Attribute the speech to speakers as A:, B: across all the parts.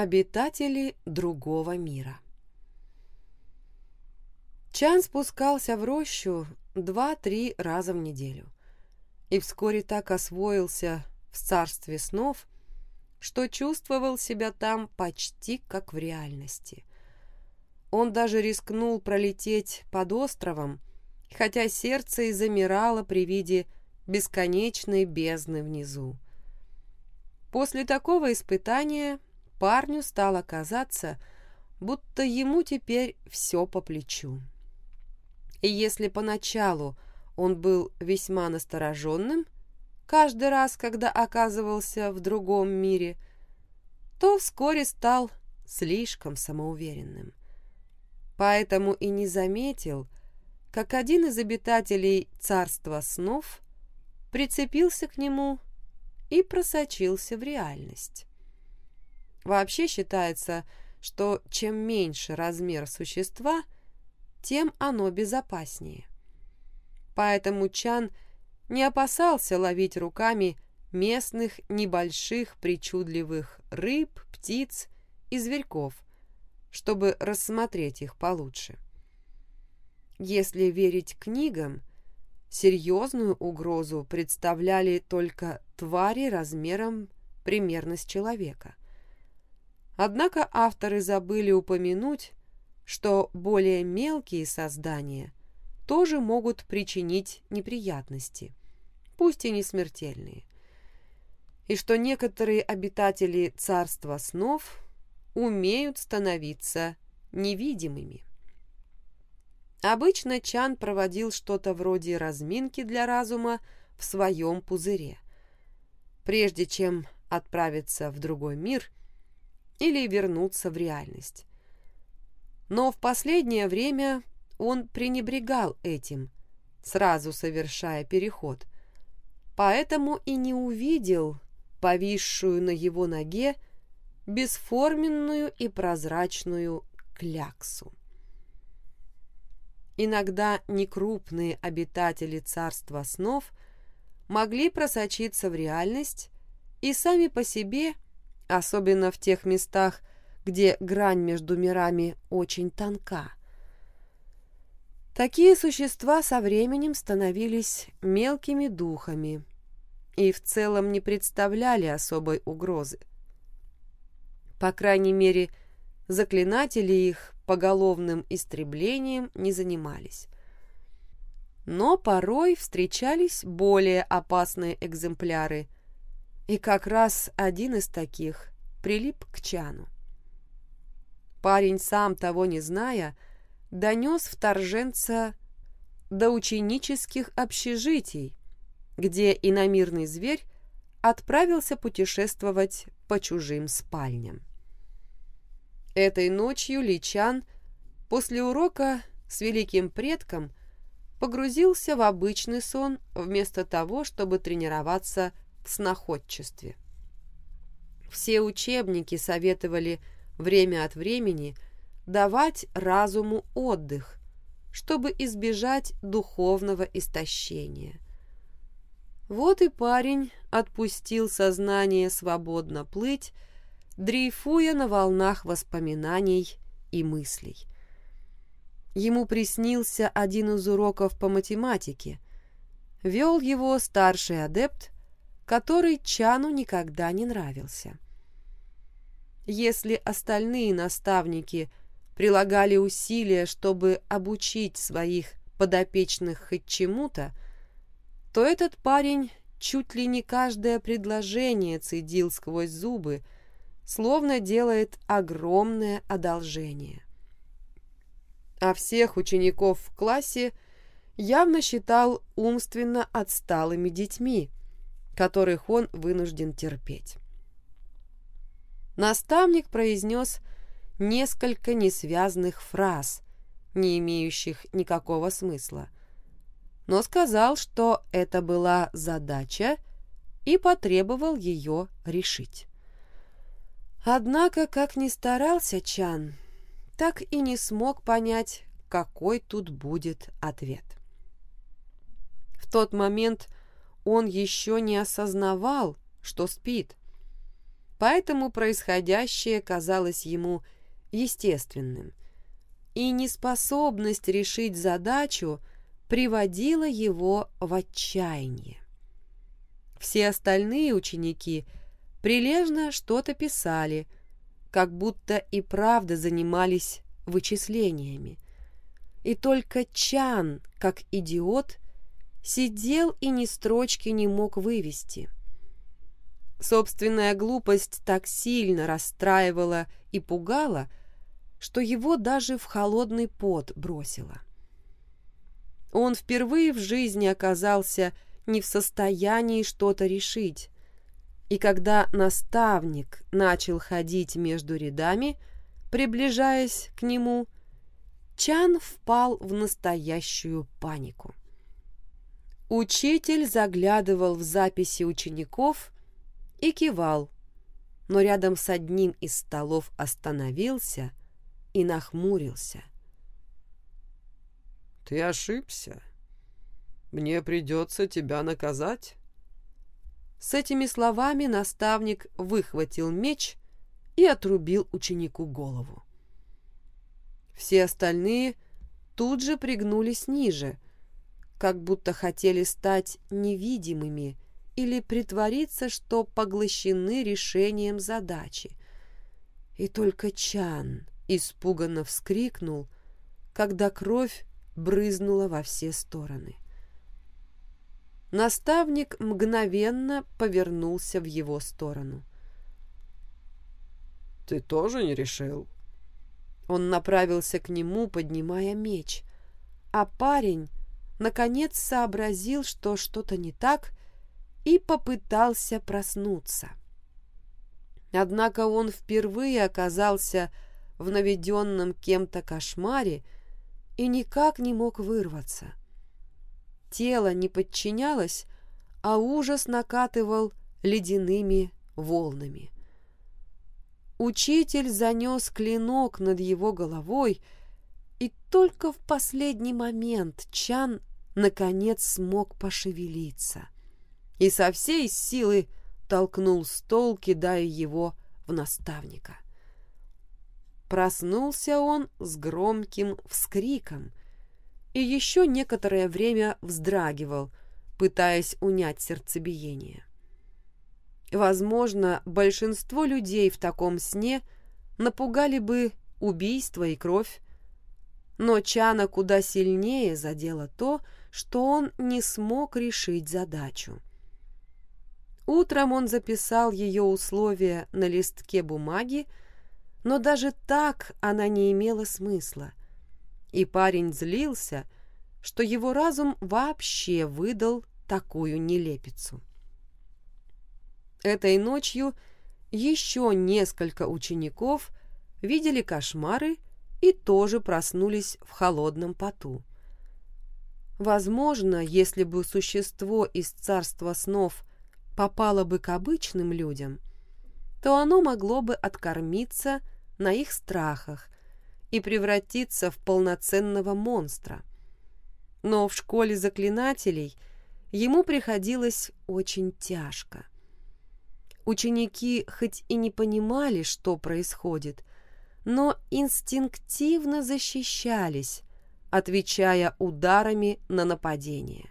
A: Обитатели другого мира Чан спускался в рощу два-три раза в неделю и вскоре так освоился в царстве снов, что чувствовал себя там почти как в реальности. Он даже рискнул пролететь под островом, хотя сердце и замирало при виде бесконечной бездны внизу. После такого испытания парню стало казаться, будто ему теперь все по плечу. И если поначалу он был весьма настороженным, каждый раз, когда оказывался в другом мире, то вскоре стал слишком самоуверенным. Поэтому и не заметил, как один из обитателей царства снов прицепился к нему и просочился в реальность. Вообще считается, что чем меньше размер существа, тем оно безопаснее. Поэтому Чан не опасался ловить руками местных небольших причудливых рыб, птиц и зверьков, чтобы рассмотреть их получше. Если верить книгам, серьезную угрозу представляли только твари размером примерно с человека. Однако авторы забыли упомянуть, что более мелкие создания тоже могут причинить неприятности, пусть и не смертельные, и что некоторые обитатели царства снов умеют становиться невидимыми. Обычно Чан проводил что-то вроде разминки для разума в своем пузыре, прежде чем отправиться в другой мир или вернуться в реальность. Но в последнее время он пренебрегал этим, сразу совершая переход, поэтому и не увидел повисшую на его ноге бесформенную и прозрачную кляксу. Иногда некрупные обитатели царства снов могли просочиться в реальность и сами по себе, особенно в тех местах, где грань между мирами очень тонка. Такие существа со временем становились мелкими духами и в целом не представляли особой угрозы. По крайней мере, заклинатели их поголовным истреблением не занимались. Но порой встречались более опасные экземпляры, и как раз один из таких прилип к Чану. Парень, сам того не зная, донес вторженца до ученических общежитий, где иномирный зверь отправился путешествовать по чужим спальням. Этой ночью Личан после урока с великим предком погрузился в обычный сон вместо того, чтобы тренироваться сноходчестве. Все учебники советовали время от времени давать разуму отдых, чтобы избежать духовного истощения. Вот и парень отпустил сознание свободно плыть, дрейфуя на волнах воспоминаний и мыслей. Ему приснился один из уроков по математике. Вел его старший адепт, который Чану никогда не нравился. Если остальные наставники прилагали усилия, чтобы обучить своих подопечных хоть чему-то, то этот парень чуть ли не каждое предложение цедил сквозь зубы, словно делает огромное одолжение. А всех учеников в классе явно считал умственно отсталыми детьми, которых он вынужден терпеть. Наставник произнес несколько несвязных фраз, не имеющих никакого смысла, но сказал, что это была задача и потребовал ее решить. Однако, как ни старался Чан, так и не смог понять, какой тут будет ответ. В тот момент он еще не осознавал, что спит. поэтому происходящее казалось ему естественным, и неспособность решить задачу приводила его в отчаяние. Все остальные ученики прилежно что-то писали, как будто и правда занимались вычислениями. И только Чан, как идиот, сидел и ни строчки не мог вывести. Собственная глупость так сильно расстраивала и пугала, что его даже в холодный пот бросила. Он впервые в жизни оказался не в состоянии что-то решить, и когда наставник начал ходить между рядами, приближаясь к нему, Чан впал в настоящую панику. Учитель заглядывал в записи учеников и кивал, но рядом с одним из столов остановился и нахмурился.
B: «Ты ошибся. Мне придется тебя наказать».
A: С этими словами наставник выхватил меч и отрубил ученику голову. Все остальные тут же пригнулись ниже, как будто хотели стать невидимыми или притвориться, что поглощены решением задачи. И только Чан испуганно вскрикнул, когда кровь брызнула во все стороны. Наставник мгновенно повернулся в его сторону.
B: «Ты тоже не решил?»
A: Он направился к нему, поднимая меч, а парень, наконец, сообразил, что что-то не так, и попытался проснуться. Однако он впервые оказался в наведенном кем-то кошмаре и никак не мог вырваться. Тело не подчинялось, а ужас накатывал ледяными волнами. Учитель занес клинок над его головой, и только в последний момент Чан наконец смог пошевелиться и со всей силы толкнул стол, кидая его в наставника. Проснулся он с громким вскриком и еще некоторое время вздрагивал, пытаясь унять сердцебиение. Возможно, большинство людей в таком сне напугали бы убийство и кровь, но Чана куда сильнее задело то, что он не смог решить задачу. Утром он записал ее условия на листке бумаги, но даже так она не имела смысла. И парень злился, что его разум вообще выдал такую нелепицу. Этой ночью еще несколько учеников видели кошмары и тоже проснулись в холодном поту. Возможно, если бы существо из царства снов попало бы к обычным людям, то оно могло бы откормиться на их страхах и превратиться в полноценного монстра. Но в школе заклинателей ему приходилось очень тяжко. Ученики хоть и не понимали, что происходит, но инстинктивно защищались, отвечая ударами на нападение.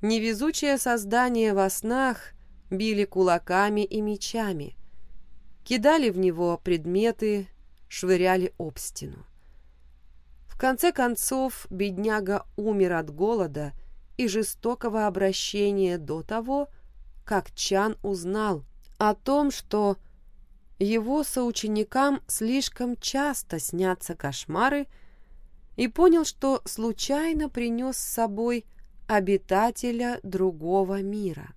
A: Невезучее создание во снах били кулаками и мечами, кидали в него предметы, швыряли об стену. В конце концов, бедняга умер от голода и жестокого обращения до того, как Чан узнал о том, что его соученикам слишком часто снятся кошмары, и понял, что случайно принес с собой обитателя другого мира.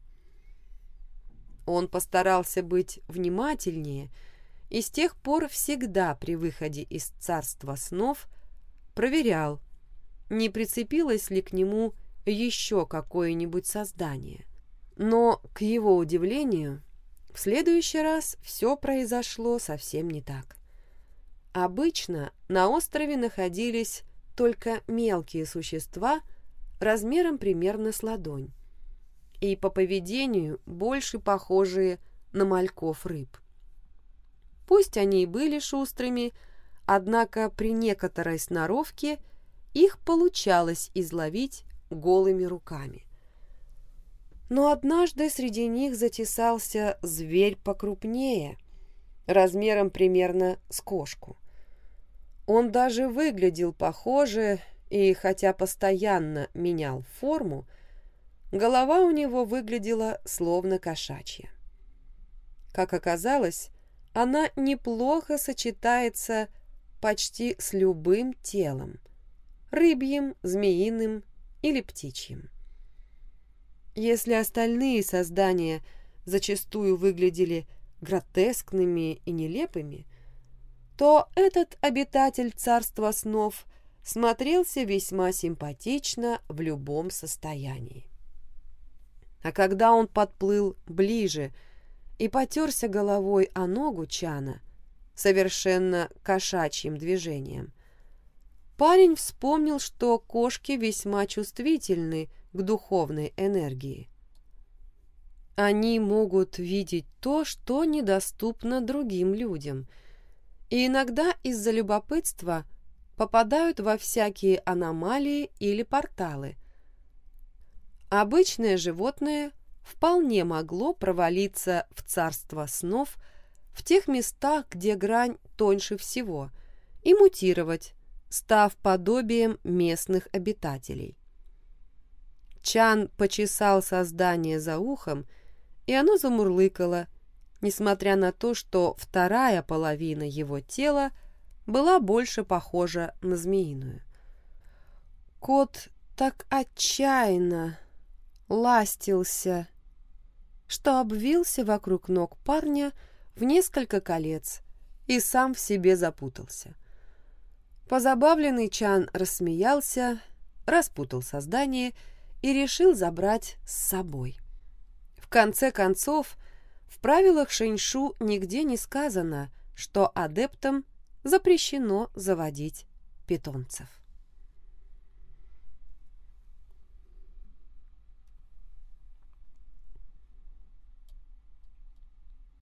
A: Он постарался быть внимательнее и с тех пор всегда при выходе из царства снов проверял, не прицепилось ли к нему еще какое-нибудь создание. Но, к его удивлению, в следующий раз все произошло совсем не так. Обычно на острове находились только мелкие существа – размером примерно с ладонь, и по поведению больше похожие на мальков рыб. Пусть они и были шустрыми, однако при некоторой сноровке их получалось изловить голыми руками. Но однажды среди них затесался зверь покрупнее, размером примерно с кошку. Он даже выглядел похоже, и хотя постоянно менял форму, голова у него выглядела словно кошачья. Как оказалось, она неплохо сочетается почти с любым телом – рыбьим, змеиным или птичьим. Если остальные создания зачастую выглядели гротескными и нелепыми, то этот обитатель царства снов смотрелся весьма симпатично в любом состоянии. А когда он подплыл ближе и потерся головой о ногу Чана, совершенно кошачьим движением, парень вспомнил, что кошки весьма чувствительны к духовной энергии. Они могут видеть то, что недоступно другим людям, и иногда из-за любопытства попадают во всякие аномалии или порталы. Обычное животное вполне могло провалиться в царство снов в тех местах, где грань тоньше всего, и мутировать, став подобием местных обитателей. Чан почесал создание за ухом, и оно замурлыкало, несмотря на то, что вторая половина его тела была больше похожа на змеиную. Кот так отчаянно ластился, что обвился вокруг ног парня в несколько колец и сам в себе запутался. Позабавленный Чан рассмеялся, распутал создание и решил забрать с собой. В конце концов, в правилах Шэньшу нигде не сказано, что адептам запрещено заводить питомцев.